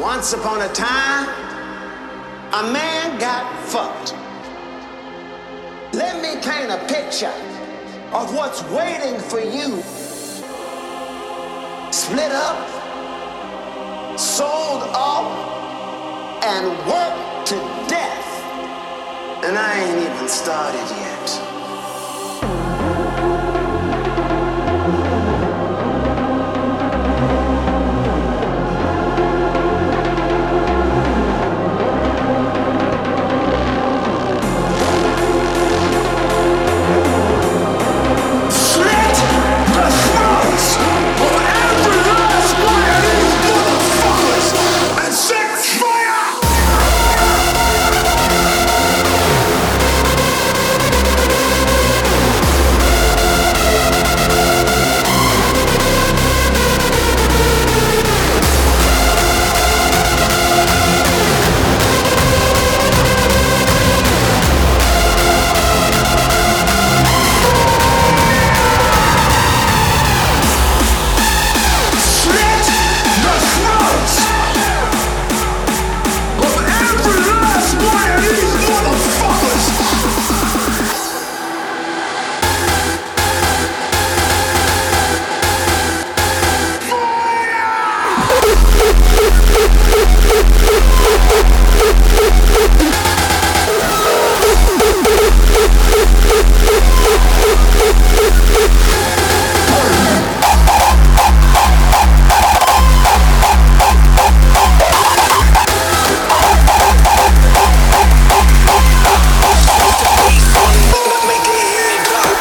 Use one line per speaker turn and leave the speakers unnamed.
Once upon a time, a man got fucked. Let me paint a picture of what's waiting for you. Split up, sold off, and worked to death. And I ain't even started yet.